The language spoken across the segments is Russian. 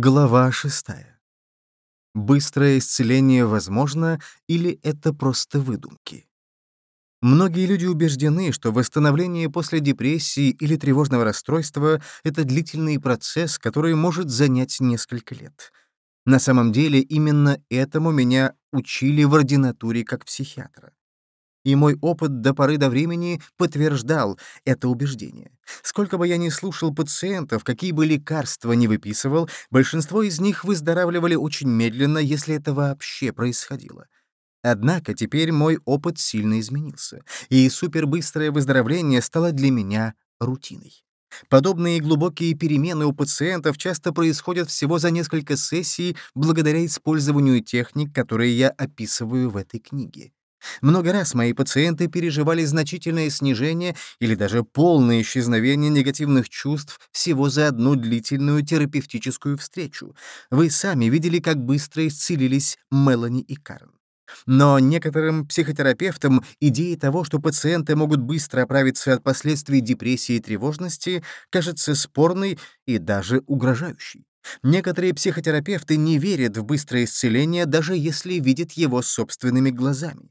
Глава 6. Быстрое исцеление возможно или это просто выдумки? Многие люди убеждены, что восстановление после депрессии или тревожного расстройства — это длительный процесс, который может занять несколько лет. На самом деле именно этому меня учили в ординатуре как психиатра и мой опыт до поры до времени подтверждал это убеждение. Сколько бы я ни слушал пациентов, какие бы лекарства ни выписывал, большинство из них выздоравливали очень медленно, если это вообще происходило. Однако теперь мой опыт сильно изменился, и супербыстрое выздоровление стало для меня рутиной. Подобные глубокие перемены у пациентов часто происходят всего за несколько сессий благодаря использованию техник, которые я описываю в этой книге. Много раз мои пациенты переживали значительное снижение или даже полное исчезновение негативных чувств всего за одну длительную терапевтическую встречу. Вы сами видели, как быстро исцелились Мелани и Карн. Но некоторым психотерапевтам идея того, что пациенты могут быстро оправиться от последствий депрессии и тревожности, кажется спорной и даже угрожающей. Некоторые психотерапевты не верят в быстрое исцеление, даже если видят его собственными глазами.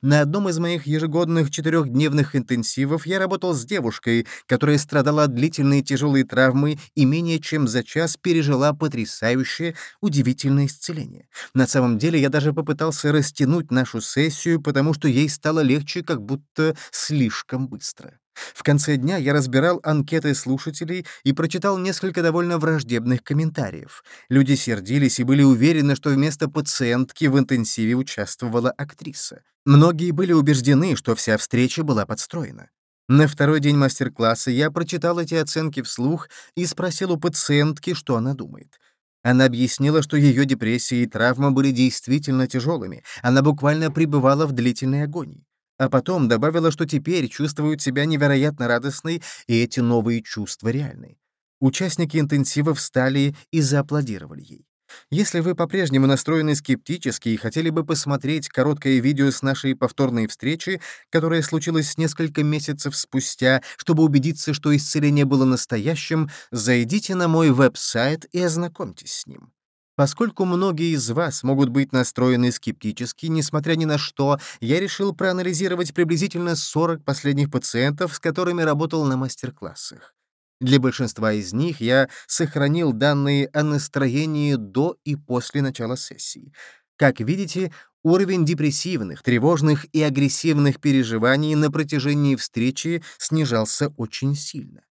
На одном из моих ежегодных четырехдневных интенсивов я работал с девушкой, которая страдала от длительной тяжелой травмы и менее чем за час пережила потрясающее, удивительное исцеление. На самом деле я даже попытался растянуть нашу сессию, потому что ей стало легче как будто слишком быстро. В конце дня я разбирал анкеты слушателей и прочитал несколько довольно враждебных комментариев. Люди сердились и были уверены, что вместо пациентки в интенсиве участвовала актриса. Многие были убеждены, что вся встреча была подстроена. На второй день мастер-класса я прочитал эти оценки вслух и спросил у пациентки, что она думает. Она объяснила, что ее депрессия и травма были действительно тяжелыми, она буквально пребывала в длительной агонии. А потом добавила, что теперь чувствует себя невероятно радостной, и эти новые чувства реальны. Участники интенсива встали и зааплодировали ей. Если вы по-прежнему настроены скептически и хотели бы посмотреть короткое видео с нашей повторной встречи, которая случилась несколько месяцев спустя, чтобы убедиться, что исцеление было настоящим, зайдите на мой веб-сайт и ознакомьтесь с ним. Поскольку многие из вас могут быть настроены скептически, несмотря ни на что, я решил проанализировать приблизительно 40 последних пациентов, с которыми работал на мастер-классах. Для большинства из них я сохранил данные о настроении до и после начала сессии. Как видите, уровень депрессивных, тревожных и агрессивных переживаний на протяжении встречи снижался очень сильно.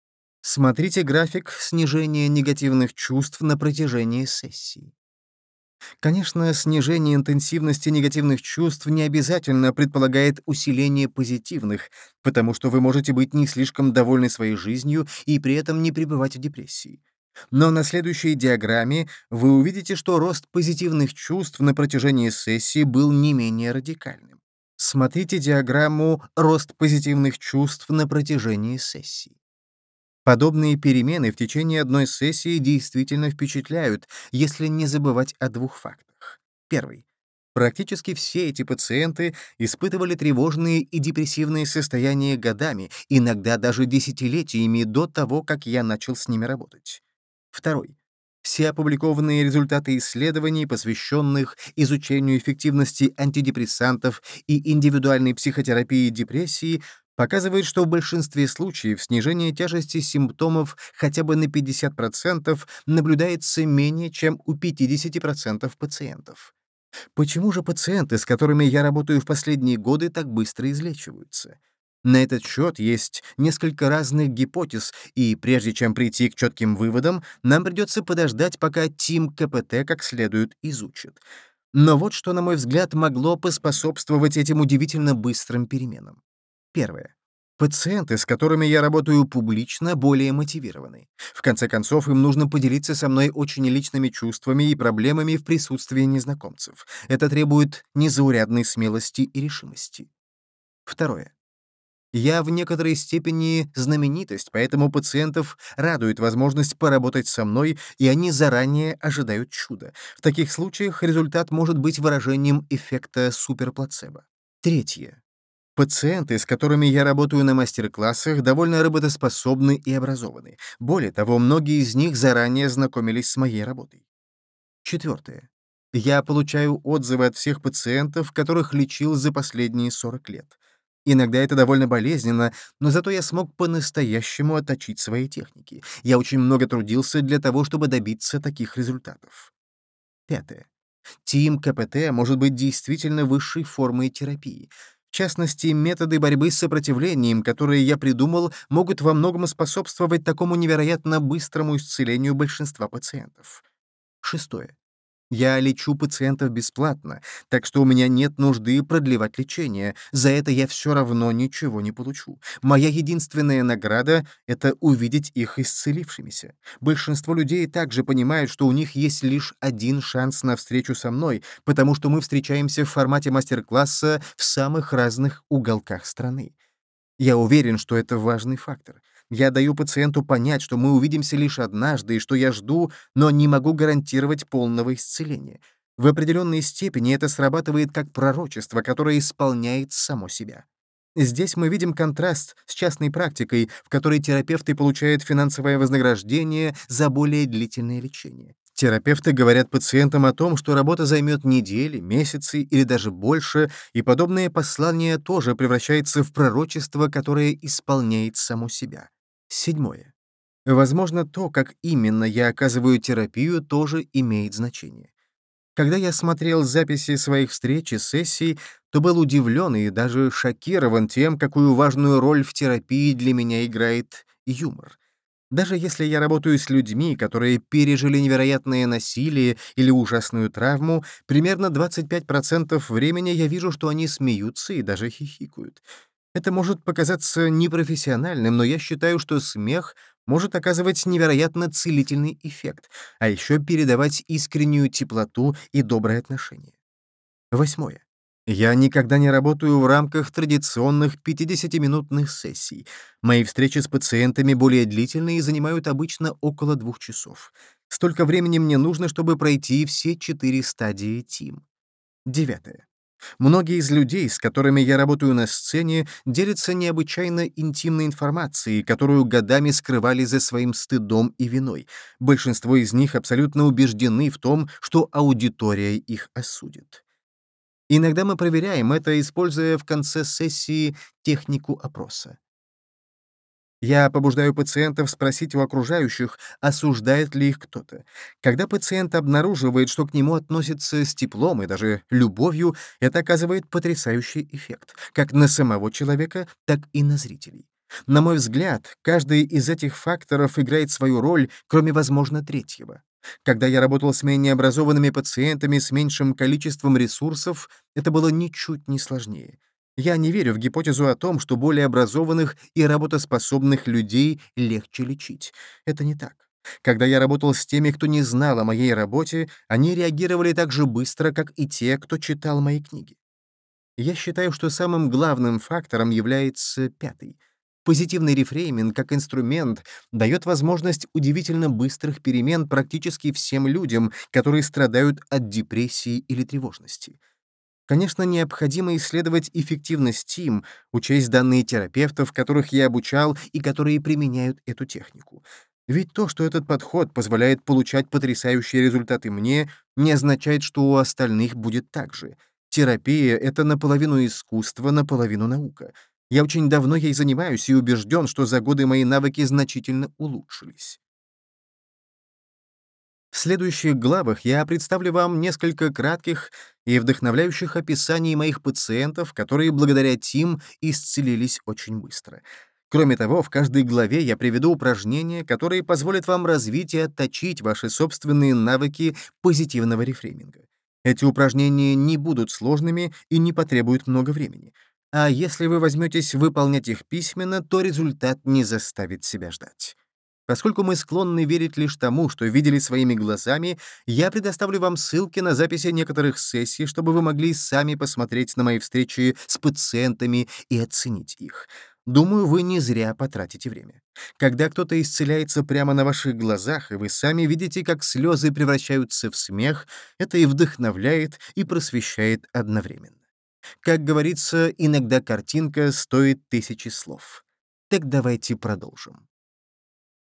Смотрите график снижения негативных чувств на протяжении сессии. Конечно, снижение интенсивности негативных чувств не обязательно предполагает усиление позитивных, потому что вы можете быть не слишком довольны своей жизнью и при этом не пребывать в депрессии. Но на следующей диаграмме вы увидите, что рост позитивных чувств на протяжении сессии был не менее радикальным. Смотрите диаграмму «Рост позитивных чувств на протяжении сессии». Подобные перемены в течение одной сессии действительно впечатляют, если не забывать о двух фактах. Первый. Практически все эти пациенты испытывали тревожные и депрессивные состояния годами, иногда даже десятилетиями до того, как я начал с ними работать. Второй. Все опубликованные результаты исследований, посвященных изучению эффективности антидепрессантов и индивидуальной психотерапии депрессии, показывает, что в большинстве случаев снижение тяжести симптомов хотя бы на 50% наблюдается менее чем у 50% пациентов. Почему же пациенты, с которыми я работаю в последние годы, так быстро излечиваются? На этот счет есть несколько разных гипотез, и прежде чем прийти к четким выводам, нам придется подождать, пока Тим КПТ как следует изучит. Но вот что, на мой взгляд, могло поспособствовать этим удивительно быстрым переменам. Первое. Пациенты, с которыми я работаю публично, более мотивированы. В конце концов, им нужно поделиться со мной очень личными чувствами и проблемами в присутствии незнакомцев. Это требует незаурядной смелости и решимости. Второе. Я в некоторой степени знаменитость, поэтому пациентов радует возможность поработать со мной, и они заранее ожидают чуда. В таких случаях результат может быть выражением эффекта суперплацебо. Третье. Пациенты, с которыми я работаю на мастер-классах, довольно работоспособны и образованы. Более того, многие из них заранее знакомились с моей работой. Четвертое. Я получаю отзывы от всех пациентов, которых лечил за последние 40 лет. Иногда это довольно болезненно, но зато я смог по-настоящему отточить свои техники. Я очень много трудился для того, чтобы добиться таких результатов. Пятое. Тим КПТ может быть действительно высшей формой терапии. В частности, методы борьбы с сопротивлением, которые я придумал, могут во многом способствовать такому невероятно быстрому исцелению большинства пациентов. Шестое. Я лечу пациентов бесплатно, так что у меня нет нужды продлевать лечение. За это я все равно ничего не получу. Моя единственная награда — это увидеть их исцелившимися. Большинство людей также понимают, что у них есть лишь один шанс на встречу со мной, потому что мы встречаемся в формате мастер-класса в самых разных уголках страны. Я уверен, что это важный фактор. Я даю пациенту понять, что мы увидимся лишь однажды и что я жду, но не могу гарантировать полного исцеления. В определенной степени это срабатывает как пророчество, которое исполняет само себя. Здесь мы видим контраст с частной практикой, в которой терапевты получают финансовое вознаграждение за более длительное лечение. Терапевты говорят пациентам о том, что работа займет недели, месяцы или даже больше, и подобное послание тоже превращается в пророчество, которое исполняет само себя. Седьмое. Возможно, то, как именно я оказываю терапию, тоже имеет значение. Когда я смотрел записи своих встреч и сессий, то был удивлен и даже шокирован тем, какую важную роль в терапии для меня играет юмор. Даже если я работаю с людьми, которые пережили невероятное насилие или ужасную травму, примерно 25% времени я вижу, что они смеются и даже хихикают. Это может показаться непрофессиональным, но я считаю, что смех может оказывать невероятно целительный эффект, а еще передавать искреннюю теплоту и доброе отношение. Восьмое. Я никогда не работаю в рамках традиционных 50-минутных сессий. Мои встречи с пациентами более длительные и занимают обычно около двух часов. Столько времени мне нужно, чтобы пройти все четыре стадии ТИМ. Девятое. Многие из людей, с которыми я работаю на сцене, делятся необычайно интимной информацией, которую годами скрывали за своим стыдом и виной. Большинство из них абсолютно убеждены в том, что аудитория их осудит. Иногда мы проверяем это, используя в конце сессии технику опроса. Я побуждаю пациентов спросить у окружающих, осуждает ли их кто-то. Когда пациент обнаруживает, что к нему относятся с теплом и даже любовью, это оказывает потрясающий эффект, как на самого человека, так и на зрителей. На мой взгляд, каждый из этих факторов играет свою роль, кроме, возможно, третьего. Когда я работал с менее образованными пациентами с меньшим количеством ресурсов, это было ничуть не сложнее. Я не верю в гипотезу о том, что более образованных и работоспособных людей легче лечить. Это не так. Когда я работал с теми, кто не знал о моей работе, они реагировали так же быстро, как и те, кто читал мои книги. Я считаю, что самым главным фактором является пятый. Позитивный рефрейминг как инструмент дает возможность удивительно быстрых перемен практически всем людям, которые страдают от депрессии или тревожности. Конечно, необходимо исследовать эффективность ТИМ, учесть данные терапевтов, которых я обучал и которые применяют эту технику. Ведь то, что этот подход позволяет получать потрясающие результаты мне, не означает, что у остальных будет так же. Терапия — это наполовину искусство, наполовину наука. Я очень давно ей занимаюсь и убежден, что за годы мои навыки значительно улучшились. Следующих главах я представлю вам несколько кратких и вдохновляющих описаний моих пациентов, которые благодаря ТИМ исцелились очень быстро. Кроме того, в каждой главе я приведу упражнения, которые позволят вам развить и отточить ваши собственные навыки позитивного рефрейминга. Эти упражнения не будут сложными и не потребуют много времени. А если вы возьметесь выполнять их письменно, то результат не заставит себя ждать. Поскольку мы склонны верить лишь тому, что видели своими глазами, я предоставлю вам ссылки на записи некоторых сессий, чтобы вы могли сами посмотреть на мои встречи с пациентами и оценить их. Думаю, вы не зря потратите время. Когда кто-то исцеляется прямо на ваших глазах, и вы сами видите, как слезы превращаются в смех, это и вдохновляет, и просвещает одновременно. Как говорится, иногда картинка стоит тысячи слов. Так давайте продолжим.